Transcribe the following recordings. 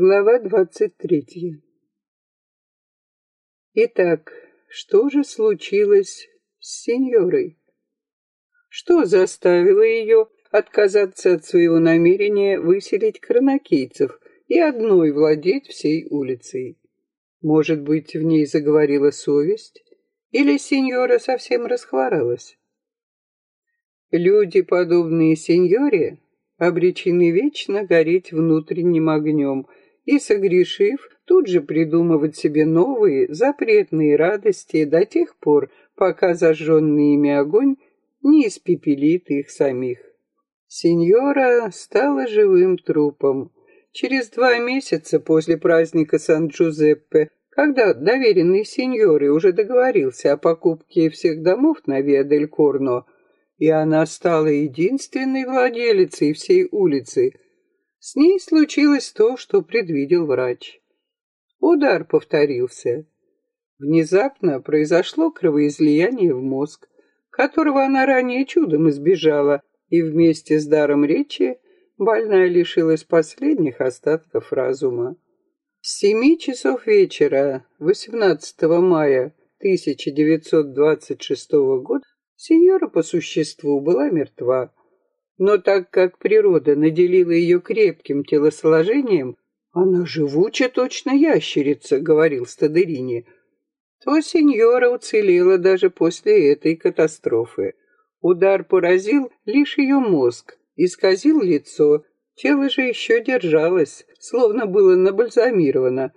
Глава двадцать третья. Итак, что же случилось с сеньорой? Что заставило ее отказаться от своего намерения выселить кронакийцев и одной владеть всей улицей? Может быть, в ней заговорила совесть? Или сеньора совсем расхворалась? Люди, подобные сеньоре, обречены вечно гореть внутренним огнем – и, согрешив, тут же придумывать себе новые запретные радости до тех пор, пока зажженный ими огонь не испепелит их самих. Сеньора стала живым трупом. Через два месяца после праздника Сан-Джузеппе, когда доверенный сеньоры уже договорился о покупке всех домов на Виа-дель-Корно, и она стала единственной владелицей всей улицы – с ней случилось то, что предвидел врач. Удар повторился. Внезапно произошло кровоизлияние в мозг, которого она ранее чудом избежала, и вместе с даром речи больная лишилась последних остатков разума. С семи часов вечера 18 мая 1926 года сеньора по существу была мертва. Но так как природа наделила ее крепким телосложением, она живуча точно ящерица, говорил Стадерини, то сеньора уцелела даже после этой катастрофы. Удар поразил лишь ее мозг, исказил лицо, тело же еще держалось, словно было набальзамировано.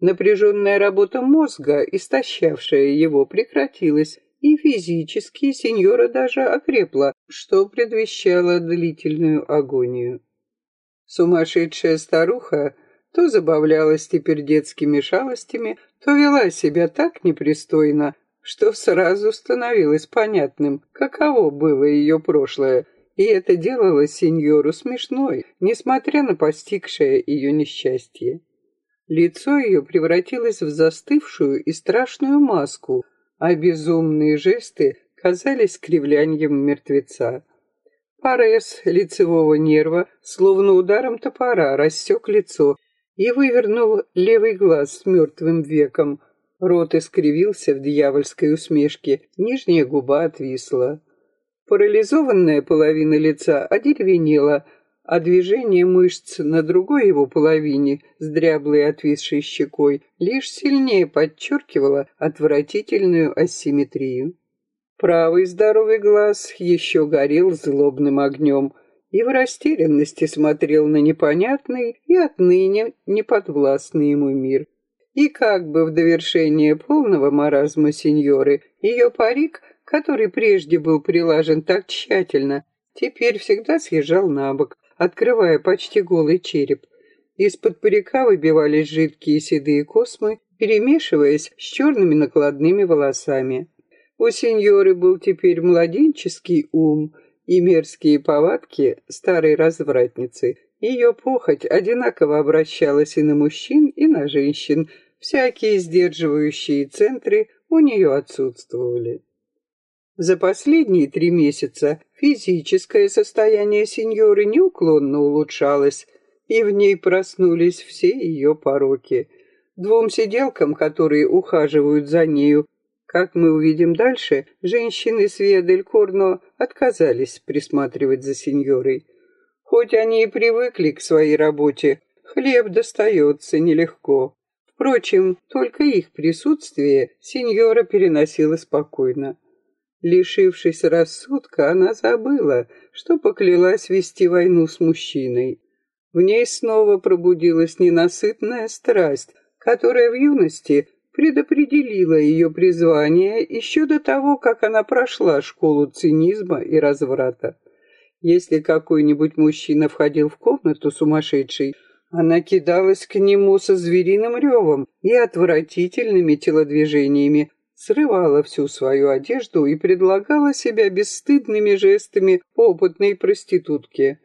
Напряженная работа мозга, истощавшая его, прекратилась, и физически сеньора даже окрепла, что предвещало длительную агонию. Сумасшедшая старуха то забавлялась теперь детскими шалостями, то вела себя так непристойно, что сразу становилось понятным, каково было ее прошлое, и это делало сеньору смешной, несмотря на постигшее ее несчастье. Лицо ее превратилось в застывшую и страшную маску, а безумные жесты казались кривлянием мертвеца. Парез лицевого нерва, словно ударом топора, рассек лицо и вывернул левый глаз с мертвым веком. Рот искривился в дьявольской усмешке, нижняя губа отвисла. Парализованная половина лица одеревенела, а движение мышц на другой его половине с дряблой отвисшей щекой лишь сильнее подчеркивало отвратительную асимметрию. Правый здоровый глаз еще горел злобным огнем и в растерянности смотрел на непонятный и отныне неподвластный ему мир. И как бы в довершение полного маразма сеньоры, ее парик, который прежде был прилажен так тщательно, теперь всегда съезжал на бок, открывая почти голый череп. Из-под парика выбивались жидкие седые космы, перемешиваясь с черными накладными волосами. У сеньоры был теперь младенческий ум и мерзкие повадки старой развратницы. Ее похоть одинаково обращалась и на мужчин, и на женщин. Всякие сдерживающие центры у нее отсутствовали. За последние три месяца физическое состояние сеньоры неуклонно улучшалось, и в ней проснулись все ее пороки. Двум сиделкам, которые ухаживают за нею, как мы увидим дальше, женщины с Виадель-Корно отказались присматривать за сеньорой. Хоть они и привыкли к своей работе, хлеб достается нелегко. Впрочем, только их присутствие сеньора переносила спокойно. Лишившись рассудка, она забыла, что поклялась вести войну с мужчиной. В ней снова пробудилась ненасытная страсть, которая в юности предопределила ее призвание еще до того, как она прошла школу цинизма и разврата. Если какой-нибудь мужчина входил в комнату сумасшедший, она кидалась к нему со звериным ревом и отвратительными телодвижениями, срывала всю свою одежду и предлагала себя бесстыдными жестами опытной проститутке.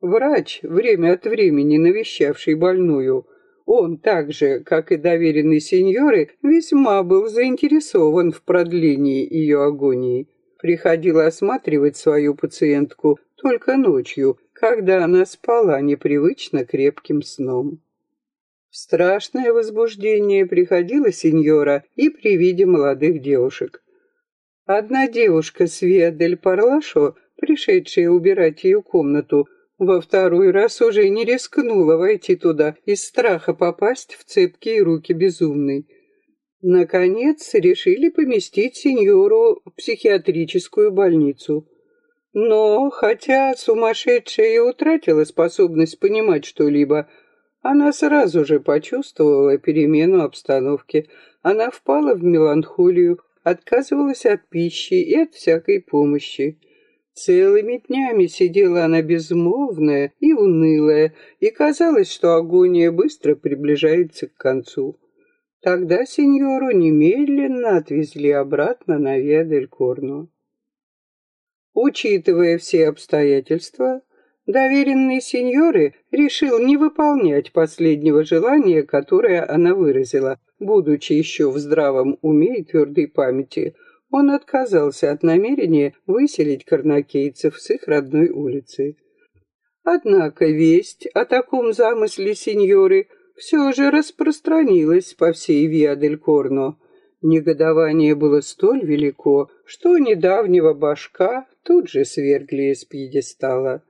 Врач, время от времени навещавший больную, он так же, как и доверенный сеньоры, весьма был заинтересован в продлении ее агонии. Приходил осматривать свою пациентку только ночью, когда она спала непривычно крепким сном. Страшное возбуждение приходила сеньора и при виде молодых девушек. Одна девушка, Свия дель Парлашо, пришедшая убирать ее комнату, во второй раз уже не рискнула войти туда из страха попасть в цепкие руки безумной. Наконец решили поместить сеньору в психиатрическую больницу. Но, хотя сумасшедшая и утратила способность понимать что-либо, она сразу же почувствовала перемену обстановки. Она впала в меланхолию, отказывалась от пищи и от всякой помощи. Целыми днями сидела она безмолвная и унылая, и казалось, что агония быстро приближается к концу. Тогда сеньору немедленно отвезли обратно на Виадель-Корно. Учитывая все обстоятельства, доверенный сеньоры решил не выполнять последнего желания, которое она выразила, будучи еще в здравом уме и твердой памяти. Он отказался от намерения выселить карнакейцев с их родной улицы. Однако весть о таком замысле сеньоры все же распространилась по всей Виадель-Корно. Негодование было столь велико, что недавнего башка тут же свергли из пьедестала.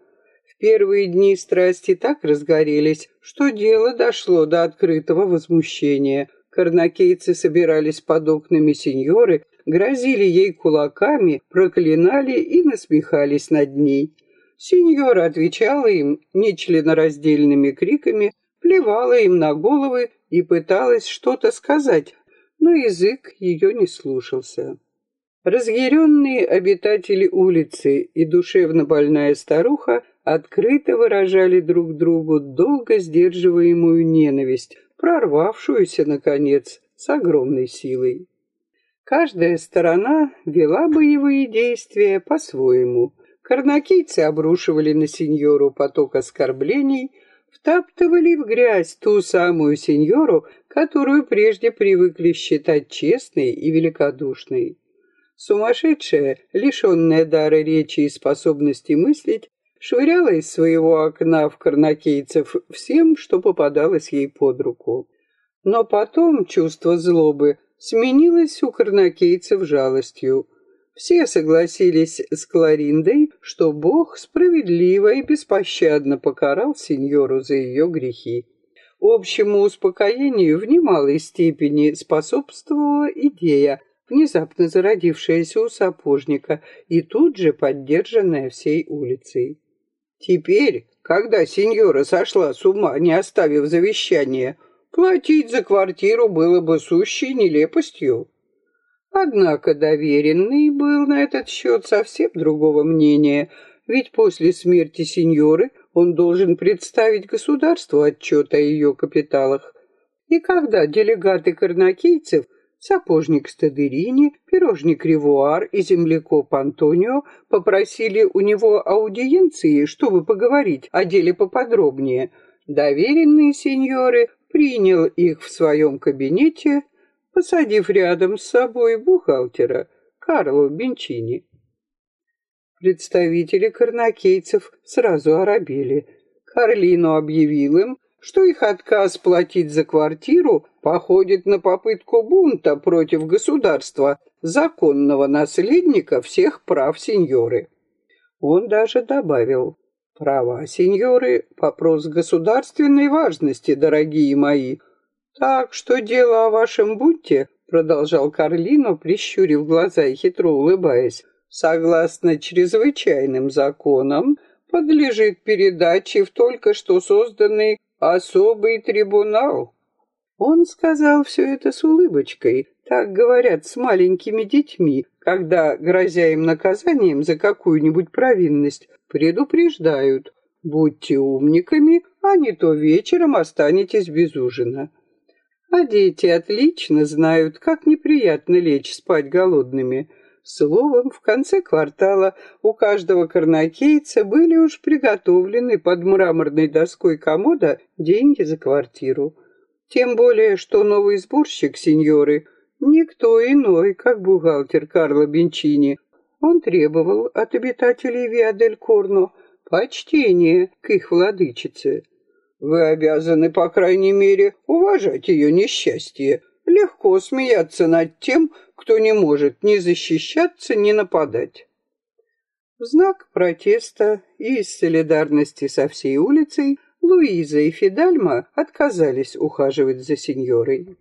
Первые дни страсти так разгорелись, что дело дошло до открытого возмущения. Карнакейцы собирались под окнами сеньоры, грозили ей кулаками, проклинали и насмехались над ней. Сеньора отвечала им нечленораздельными криками, плевала им на головы и пыталась что-то сказать, но язык ее не слушался. Разъяренные обитатели улицы и душевно больная старуха открыто выражали друг другу долго сдерживаемую ненависть, прорвавшуюся, наконец, с огромной силой. Каждая сторона вела боевые действия по-своему. Карнакийцы обрушивали на сеньору поток оскорблений, втаптывали в грязь ту самую сеньору, которую прежде привыкли считать честной и великодушной. Сумасшедшая, лишенная дара речи и способности мыслить, швыряла из своего окна в карнакейцев всем, что попадалось ей под руку. Но потом чувство злобы сменилось у карнакейцев жалостью. Все согласились с Клариндой, что Бог справедливо и беспощадно покарал сеньору за ее грехи. Общему успокоению в немалой степени способствовала идея, внезапно зародившаяся у сапожника и тут же поддержанная всей улицей. Теперь, когда сеньора сошла с ума, не оставив завещания, платить за квартиру было бы сущей нелепостью. Однако доверенный был на этот счет совсем другого мнения, ведь после смерти сеньоры он должен представить государству отчет о ее капиталах. И когда делегаты карнакийцев, сапожник Стадерини, пирожник Ривуар и землекоп Антонио попросили у него аудиенции, чтобы поговорить о деле поподробнее, доверенные сеньоры принял их в своем кабинете посадив рядом с собой бухгалтера Карло Бенчини. Представители карнакейцев сразу оробели. Карлино объявил им, что их отказ платить за квартиру походит на попытку бунта против государства, законного наследника всех прав сеньоры. Он даже добавил, права сеньоры – вопрос государственной важности, дорогие мои – «Так что дело о вашем бунте», — продолжал Карлино, прищурив глаза и хитро улыбаясь, «согласно чрезвычайным законам, подлежит передаче в только что созданный особый трибунал». Он сказал все это с улыбочкой, так говорят с маленькими детьми, когда, грозя им наказанием за какую-нибудь провинность, предупреждают «Будьте умниками, а не то вечером останетесь без ужина». А дети отлично знают, как неприятно лечь спать голодными. Словом, в конце квартала у каждого карнакейца были уж приготовлены под мраморной доской комода деньги за квартиру. Тем более, что новый сборщик сеньоры никто иной, как бухгалтер Карло Бенчини. Он требовал от обитателей Виадель Корно почтения к их владычице. Вы обязаны, по крайней мере, уважать ее несчастье. Легко смеяться над тем, кто не может ни защищаться, ни нападать. В знак протеста и из солидарности со всей улицей Луиза и Фидальма отказались ухаживать за сеньорой.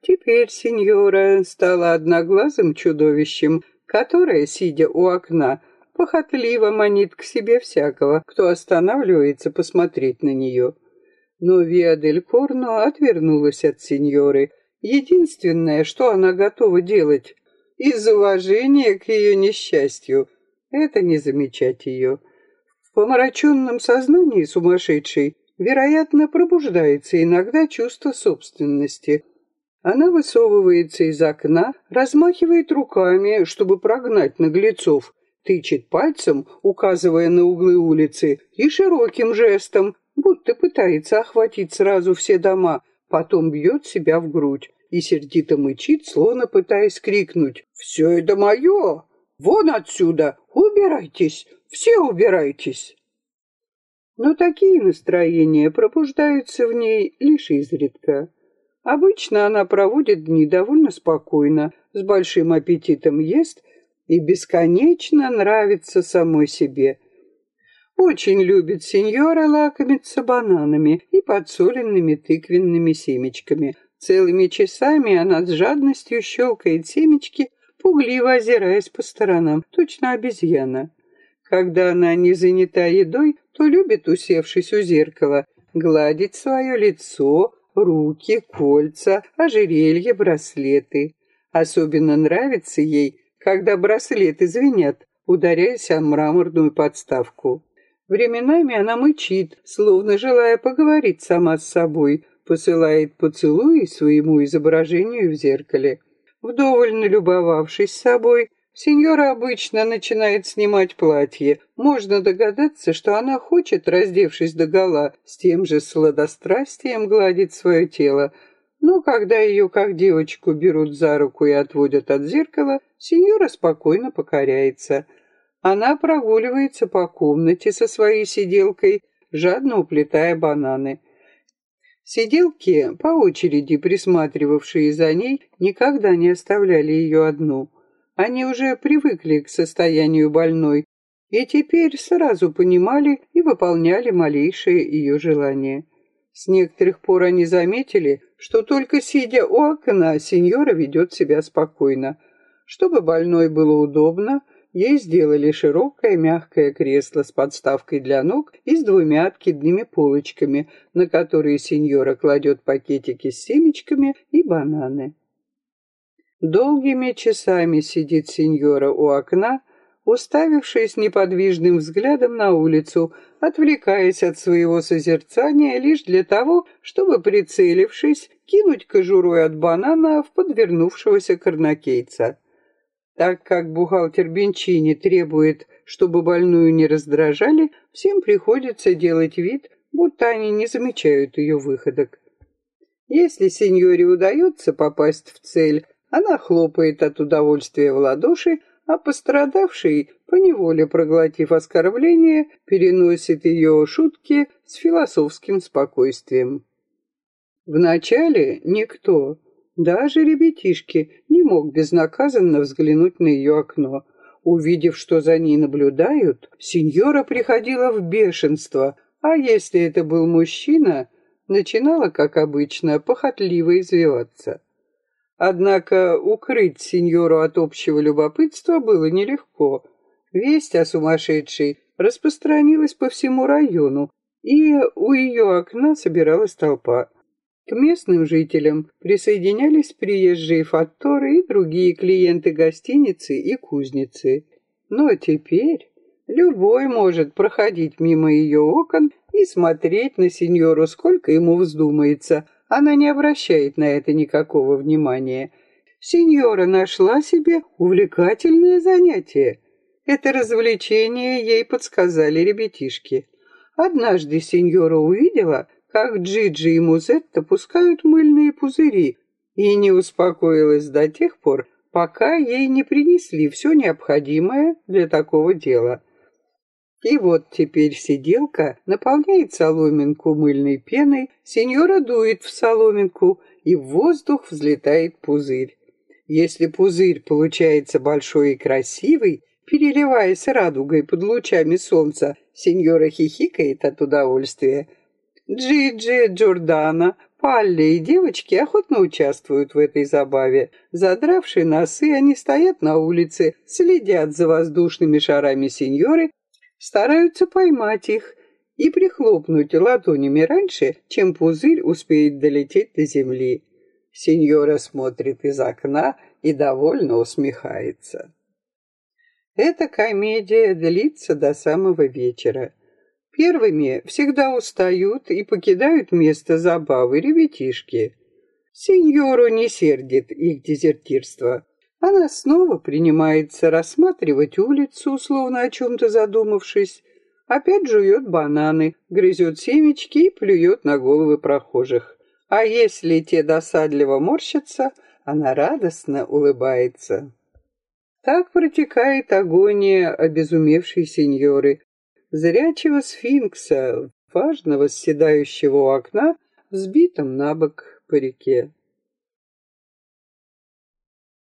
Теперь сеньора стала одноглазым чудовищем, которое, сидя у окна, похотливо манит к себе всякого, кто останавливается посмотреть на нее. Но Виадель Корно отвернулась от сеньоры. Единственное, что она готова делать, из уважения к ее несчастью — это не замечать ее. В помраченном сознании сумасшедшей, вероятно, пробуждается иногда чувство собственности. Она высовывается из окна, размахивает руками, чтобы прогнать наглецов, тычет пальцем, указывая на углы улицы, и широким жестом, будто пытается охватить сразу все дома, потом бьет себя в грудь и сердито мычит, словно пытаясь крикнуть «Все это мое! Вон отсюда! Убирайтесь! Все убирайтесь!» Но такие настроения пробуждаются в ней лишь изредка. Обычно она проводит дни довольно спокойно, с большим аппетитом ест и бесконечно нравится самой себе. Очень любит сеньора лакомиться бананами и подсоленными тыквенными семечками. Целыми часами она с жадностью щелкает семечки, пугливо озираясь по сторонам, точно обезьяна. Когда она не занята едой, то любит, усевшись у зеркала, гладить свое лицо, руки, кольца, ожерелья, браслеты. Особенно нравится ей, когда браслеты звенят, ударяясь о мраморную подставку. Временами она мычит, словно желая поговорить сама с собой, посылает поцелуи своему изображению в зеркале. Вдоволь налюбовавшись собой, сеньора обычно начинает снимать платье. Можно догадаться, что она хочет, раздевшись догола, с тем же сладострастием гладить свое тело. Но когда ее, как девочку, берут за руку и отводят от зеркала, сеньора спокойно покоряется. Она прогуливается по комнате со своей сиделкой, жадно уплетая бананы. Сиделки, по очереди присматривавшие за ней, никогда не оставляли ее одну. Они уже привыкли к состоянию больной и теперь сразу понимали и выполняли малейшие ее желания. С некоторых пор они заметили, что только сидя у окна, сеньора ведет себя спокойно. Чтобы больной было удобно, Ей сделали широкое мягкое кресло с подставкой для ног и с двумя откидными полочками, на которые сеньора кладет пакетики с семечками и бананы. Долгими часами сидит сеньора у окна, уставившись неподвижным взглядом на улицу, отвлекаясь от своего созерцания лишь для того, чтобы, прицелившись, кинуть кожурой от банана в подвернувшегося корнокейца. Так как бухгалтер Бенчини требует, чтобы больную не раздражали, всем приходится делать вид, будто они не замечают ее выходок. Если сеньоре удается попасть в цель, она хлопает от удовольствия в ладоши, а пострадавший, поневоле проглотив оскорбление, переносит ее шутки с философским спокойствием. Вначале никто, даже ребятишки не мог безнаказанно взглянуть на ее окно. Увидев, что за ней наблюдают, сеньора приходила в бешенство, а если это был мужчина, начинала, как обычно, похотливо извиваться. Однако укрыть сеньору от общего любопытства было нелегко. Весть о сумасшедшей распространилась по всему району, и у ее окна собиралась толпа. К местным жителям присоединялись приезжие факторы и другие клиенты гостиницы и кузницы. Но теперь любой может проходить мимо ее окон и смотреть на сеньору, сколько ему вздумается. Она не обращает на это никакого внимания. Сеньора нашла себе увлекательное занятие. Это развлечение ей подсказали ребятишки. Однажды сеньора увидела, как Джиджи и Музетта пускают мыльные пузыри, и не успокоилась до тех пор, пока ей не принесли все необходимое для такого дела. И вот теперь сиделка наполняет соломинку мыльной пеной, сеньора дует в соломинку, и в воздух взлетает пузырь. Если пузырь получается большой и красивый, переливаясь радугой под лучами солнца, сеньора хихикает от удовольствия. Джиджи, Джордана, Палли и девочки охотно участвуют в этой забаве. Задравшие носы, они стоят на улице, следят за воздушными шарами сеньоры, стараются поймать их и прихлопнуть ладонями раньше, чем пузырь успеет долететь до земли. Сеньора смотрит из окна и довольно усмехается. Эта комедия длится до самого вечера. Первыми всегда устают и покидают место забавы ребятишки. Сеньору не сердит их дезертирство. Она снова принимается рассматривать улицу, словно о чем-то задумавшись. Опять жует бананы, грызет семечки и плюет на головы прохожих. А если те досадливо морщатся, она радостно улыбается. Так протекает агония обезумевшей сеньоры, зрячего сфинкса, важного седающего у окна, взбитом на бок по реке.